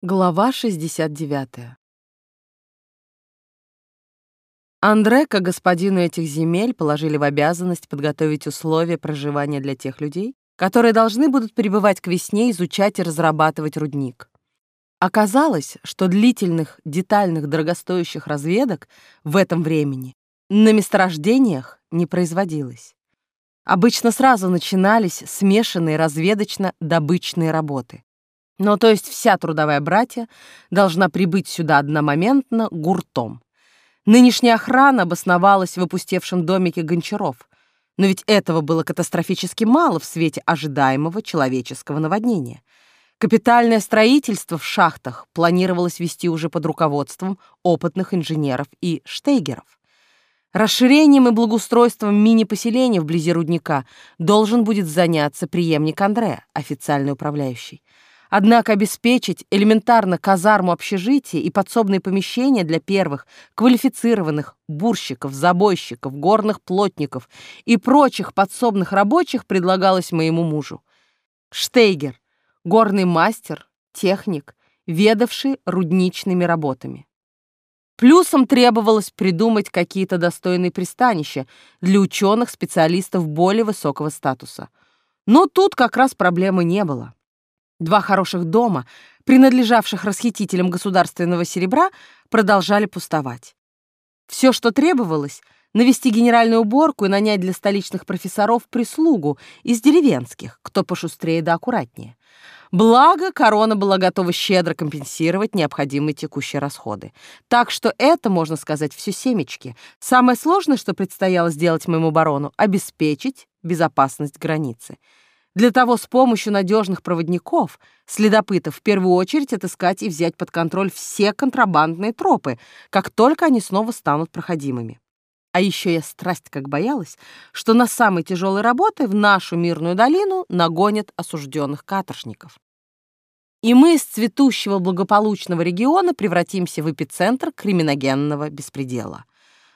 Глава 69. Андре, как господину этих земель, положили в обязанность подготовить условия проживания для тех людей, которые должны будут прибывать к весне, изучать и разрабатывать рудник. Оказалось, что длительных, детальных, дорогостоящих разведок в этом времени на месторождениях не производилось. Обычно сразу начинались смешанные разведочно-добычные работы. Ну, то есть вся трудовая братья должна прибыть сюда одномоментно гуртом. Нынешняя охрана обосновалась в опустевшем домике гончаров, но ведь этого было катастрофически мало в свете ожидаемого человеческого наводнения. Капитальное строительство в шахтах планировалось вести уже под руководством опытных инженеров и штейгеров. Расширением и благоустройством мини-поселения вблизи рудника должен будет заняться преемник Андрея, официальный управляющий. Однако обеспечить элементарно казарму общежития и подсобные помещения для первых квалифицированных бурщиков, забойщиков, горных плотников и прочих подсобных рабочих предлагалось моему мужу. Штейгер, горный мастер, техник, ведавший рудничными работами. Плюсом требовалось придумать какие-то достойные пристанища для ученых-специалистов более высокого статуса. Но тут как раз проблемы не было. Два хороших дома, принадлежавших расхитителям государственного серебра, продолжали пустовать. Все, что требовалось, навести генеральную уборку и нанять для столичных профессоров прислугу из деревенских, кто пошустрее да аккуратнее. Благо, корона была готова щедро компенсировать необходимые текущие расходы. Так что это, можно сказать, все семечки. Самое сложное, что предстояло сделать моему барону, обеспечить безопасность границы. Для того с помощью надежных проводников, следопытов, в первую очередь отыскать и взять под контроль все контрабандные тропы, как только они снова станут проходимыми. А еще я страсть как боялась, что на самой тяжелой работы в нашу мирную долину нагонят осужденных каторжников. И мы из цветущего благополучного региона превратимся в эпицентр криминогенного беспредела.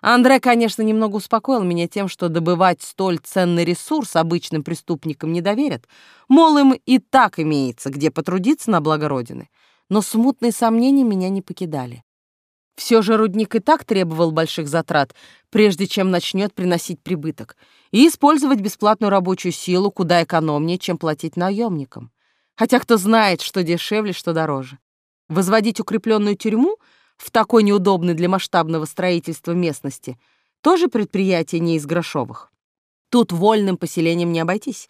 Андре, конечно, немного успокоил меня тем, что добывать столь ценный ресурс обычным преступникам не доверят. Мол, им и так имеется, где потрудиться на благо Родины. Но смутные сомнения меня не покидали. Все же рудник и так требовал больших затрат, прежде чем начнет приносить прибыток, и использовать бесплатную рабочую силу куда экономнее, чем платить наемникам. Хотя кто знает, что дешевле, что дороже. Возводить укрепленную тюрьму — в такой неудобной для масштабного строительства местности, тоже предприятие не из грошовых. Тут вольным поселением не обойтись.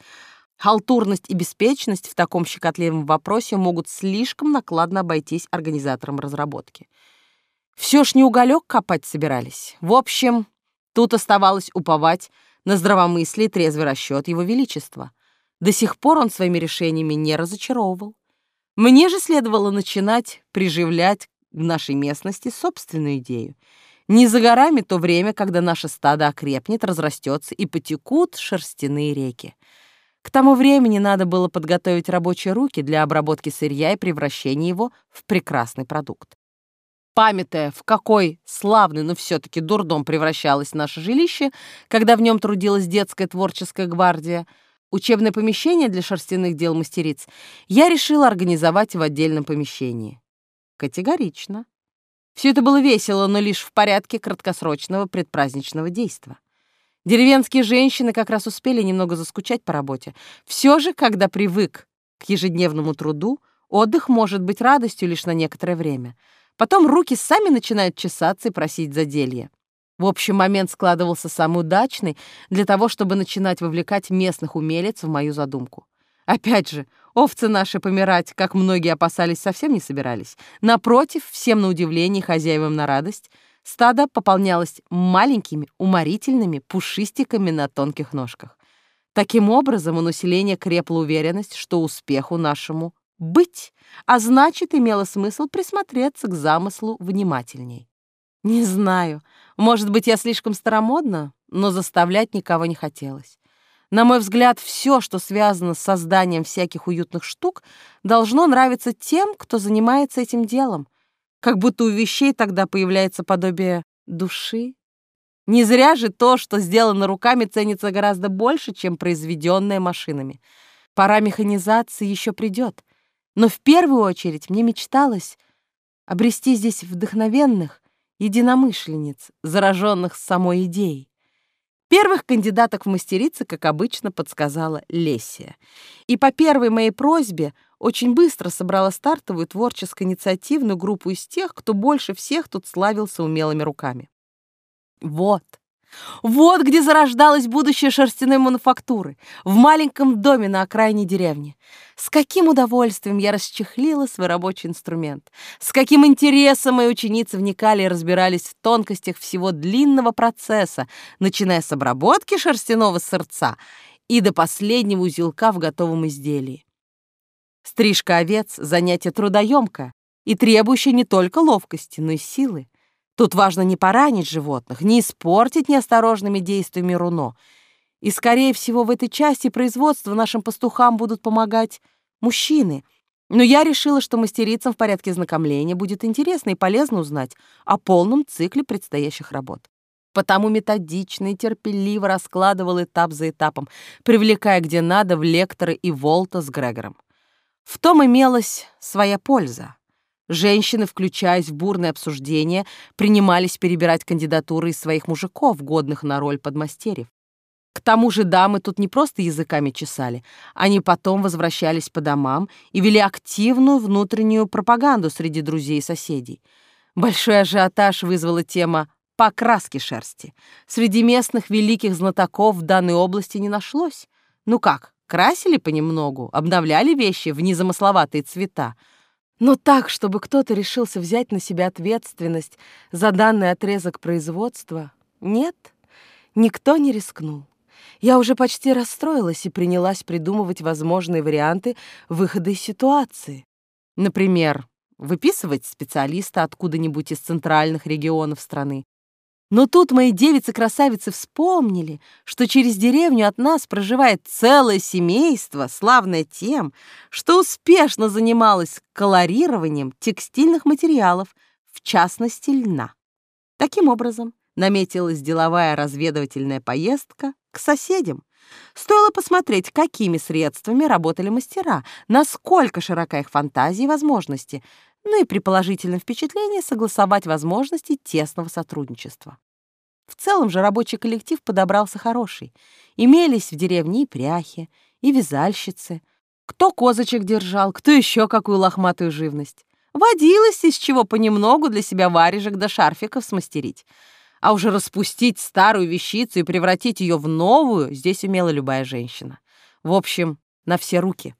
Халтурность и беспечность в таком щекотливом вопросе могут слишком накладно обойтись организаторам разработки. Все ж не уголек копать собирались. В общем, тут оставалось уповать на здравомыслие и трезвый расчет его величества. До сих пор он своими решениями не разочаровывал. Мне же следовало начинать приживлять в нашей местности собственную идею. Не за горами то время, когда наше стадо окрепнет, разрастется и потекут шерстяные реки. К тому времени надо было подготовить рабочие руки для обработки сырья и превращения его в прекрасный продукт. Памятая, в какой славный, но все-таки дурдом превращалось наше жилище, когда в нем трудилась детская творческая гвардия, учебное помещение для шерстяных дел мастериц, я решила организовать в отдельном помещении. Категорично. Все это было весело, но лишь в порядке краткосрочного предпраздничного действа. Деревенские женщины как раз успели немного заскучать по работе. Все же, когда привык к ежедневному труду, отдых может быть радостью лишь на некоторое время. Потом руки сами начинают чесаться и просить заделья. В общем, момент складывался самый удачный для того, чтобы начинать вовлекать местных умелец в мою задумку. Опять же, овцы наши помирать, как многие опасались, совсем не собирались. Напротив, всем на удивление, хозяевам на радость, стадо пополнялось маленькими, уморительными пушистиками на тонких ножках. Таким образом, у населения крепла уверенность, что успеху нашему быть, а значит, имело смысл присмотреться к замыслу внимательней. Не знаю, может быть, я слишком старомодна, но заставлять никого не хотелось. На мой взгляд, все, что связано с созданием всяких уютных штук, должно нравиться тем, кто занимается этим делом. Как будто у вещей тогда появляется подобие души. Не зря же то, что сделано руками, ценится гораздо больше, чем произведенное машинами. Пора механизации еще придет. Но в первую очередь мне мечталось обрести здесь вдохновенных единомышленниц, зараженных самой идеей. Первых кандидаток в мастерицы, как обычно, подсказала Лесия. И по первой моей просьбе очень быстро собрала стартовую творческо-инициативную группу из тех, кто больше всех тут славился умелыми руками. Вот, вот где зарождалось будущее шерстяной мануфактуры, в маленьком доме на окраине деревни. С каким удовольствием я расчехлила свой рабочий инструмент, с каким интересом мои ученицы вникали и разбирались в тонкостях всего длинного процесса, начиная с обработки шерстяного сырца и до последнего узелка в готовом изделии. Стрижка овец — занятие трудоемкое и требующее не только ловкости, но и силы. Тут важно не поранить животных, не испортить неосторожными действиями руно. И, скорее всего, в этой части производства нашим пастухам будут помогать мужчины. Но я решила, что мастерицам в порядке знакомления будет интересно и полезно узнать о полном цикле предстоящих работ. Потому методично и терпеливо раскладывал этап за этапом, привлекая где надо в лекторы и Волта с Грегором. В том имелась своя польза. Женщины, включаясь в бурное обсуждение, принимались перебирать кандидатуры из своих мужиков, годных на роль подмастерьев. К тому же дамы тут не просто языками чесали, они потом возвращались по домам и вели активную внутреннюю пропаганду среди друзей и соседей. Большой ажиотаж вызвала тема покраски шерсти. Среди местных великих знатоков в данной области не нашлось. Ну как, красили понемногу, обновляли вещи в незамысловатые цвета, но так, чтобы кто-то решился взять на себя ответственность за данный отрезок производства, нет, никто не рискнул. Я уже почти расстроилась и принялась придумывать возможные варианты выхода из ситуации. Например, выписывать специалиста откуда-нибудь из центральных регионов страны, но тут мои девицы-красавицы вспомнили, что через деревню от нас проживает целое семейство, славное тем, что успешно занималось колорированием текстильных материалов, в частности льна. Таким образом, наметилась деловая разведывательная поездка к соседям. Стоило посмотреть, какими средствами работали мастера, насколько широка их фантазия и возможности, ну и при положительном впечатлении согласовать возможности тесного сотрудничества. В целом же рабочий коллектив подобрался хороший. Имелись в деревне и пряхи, и вязальщицы. Кто козочек держал, кто еще какую лохматую живность. Водилось из чего понемногу для себя варежек да шарфиков смастерить. А уже распустить старую вещицу и превратить ее в новую здесь умела любая женщина. В общем, на все руки.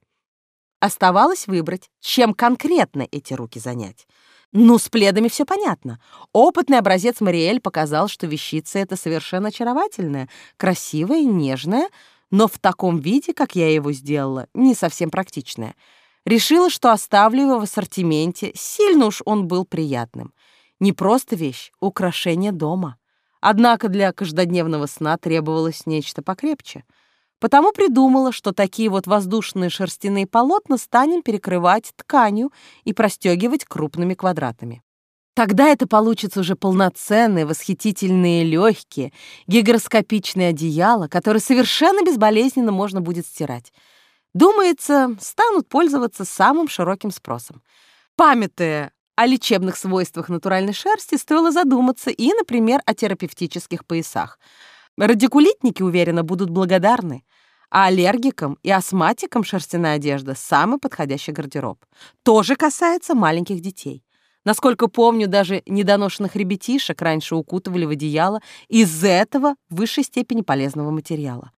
Оставалось выбрать, чем конкретно эти руки занять. Ну, с пледами все понятно. Опытный образец Мариэль показал, что вещица эта совершенно очаровательная, красивая, нежная, но в таком виде, как я его сделала, не совсем практичная. Решила, что оставлю его в ассортименте, сильно уж он был приятным. Не просто вещь, украшение дома. Однако для каждодневного сна требовалось нечто покрепче — Потому придумала, что такие вот воздушные шерстяные полотна станем перекрывать тканью и простегивать крупными квадратами. Тогда это получится уже полноценные, восхитительные, легкие, гигроскопичные одеяла, которые совершенно безболезненно можно будет стирать. Думается, станут пользоваться самым широким спросом. Памятая о лечебных свойствах натуральной шерсти, стоило задуматься и, например, о терапевтических поясах — Радикулитники, уверенно, будут благодарны. А аллергикам и астматикам шерстяная одежда — самый подходящий гардероб. Тоже касается маленьких детей. Насколько помню, даже недоношенных ребятишек раньше укутывали в одеяло из этого высшей степени полезного материала.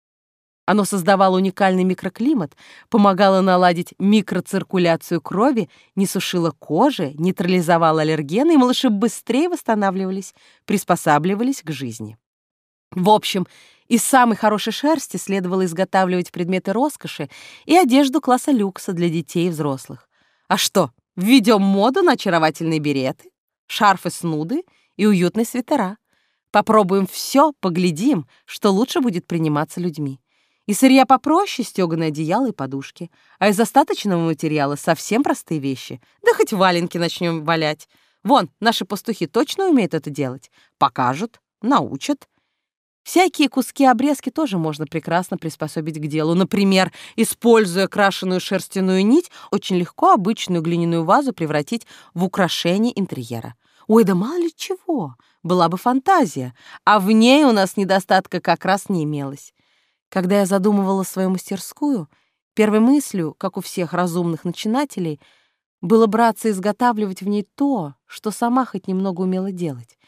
Оно создавало уникальный микроклимат, помогало наладить микроциркуляцию крови, не сушило кожи, нейтрализовало аллергены, и малыши быстрее восстанавливались, приспосабливались к жизни. В общем, из самой хорошей шерсти следовало изготавливать предметы роскоши и одежду класса люкса для детей и взрослых. А что, введем моду на очаровательные береты, шарфы-снуды и уютные свитера. Попробуем все, поглядим, что лучше будет приниматься людьми. И сырья попроще, стёганое одеяло и подушки. А из остаточного материала совсем простые вещи. Да хоть валенки начнем валять. Вон, наши пастухи точно умеют это делать. Покажут, научат. Всякие куски-обрезки тоже можно прекрасно приспособить к делу. Например, используя крашеную шерстяную нить, очень легко обычную глиняную вазу превратить в украшение интерьера. Ой, да мало ли чего, была бы фантазия, а в ней у нас недостатка как раз не имелось. Когда я задумывала свою мастерскую, первой мыслью, как у всех разумных начинателей, было браться изготавливать в ней то, что сама хоть немного умела делать.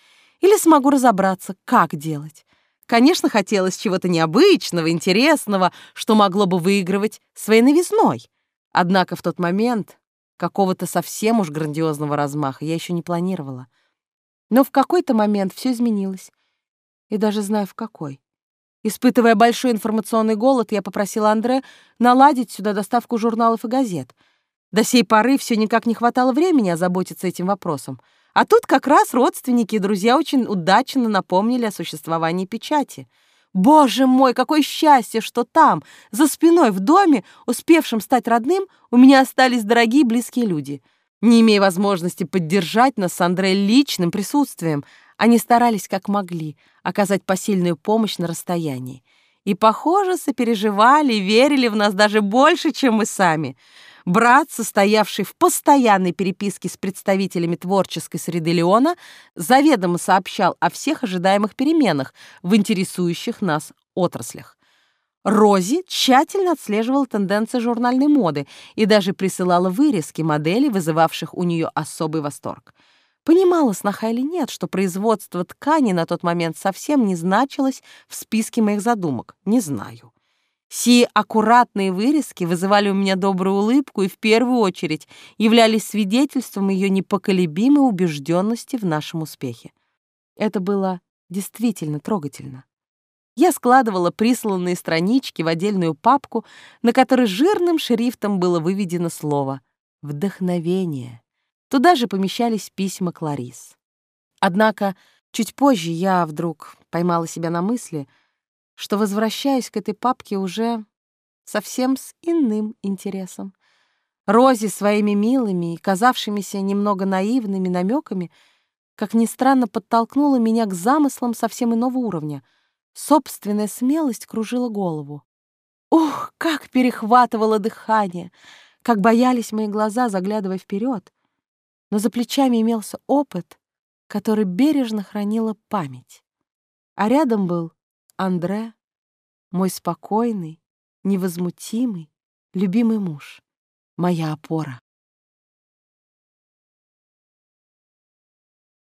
Или смогу разобраться, как делать. Конечно, хотелось чего-то необычного, интересного, что могло бы выигрывать своей новизной. Однако в тот момент какого-то совсем уж грандиозного размаха я еще не планировала. Но в какой-то момент все изменилось. И даже знаю, в какой. Испытывая большой информационный голод, я попросила Андре наладить сюда доставку журналов и газет. До сей поры все никак не хватало времени озаботиться этим вопросом — а тут как раз родственники и друзья очень удачно напомнили о существовании печати. Боже мой, какое счастье, что там, за спиной в доме, успевшим стать родным, у меня остались дорогие близкие люди. Не имея возможности поддержать нас с Андре личным присутствием, они старались как могли оказать посильную помощь на расстоянии. И, похоже, сопереживали верили в нас даже больше, чем мы сами — Брат, состоявший в постоянной переписке с представителями творческой среды Леона, заведомо сообщал о всех ожидаемых переменах в интересующих нас отраслях. Рози тщательно отслеживала тенденции журнальной моды и даже присылала вырезки моделей, вызывавших у нее особый восторг. Понимала сноха или нет, что производство ткани на тот момент совсем не значилось в списке моих задумок, не знаю. Сие аккуратные вырезки вызывали у меня добрую улыбку и в первую очередь являлись свидетельством ее непоколебимой убежденности в нашем успехе. Это было действительно трогательно. Я складывала присланные странички в отдельную папку, на которой жирным шрифтом было выведено слово «Вдохновение». Туда же помещались письма Кларис. Однако чуть позже я вдруг поймала себя на мысли — что возвращаюсь к этой папке уже совсем с иным интересом. Рози своими милыми и казавшимися немного наивными намеками, как ни странно, подтолкнула меня к замыслам совсем иного уровня. Собственная смелость кружила голову. Ух, как перехватывало дыхание, как боялись мои глаза, заглядывая вперед. Но за плечами имелся опыт, который бережно хранила память. А рядом был Андре, мой спокойный, невозмутимый, любимый муж, моя опора.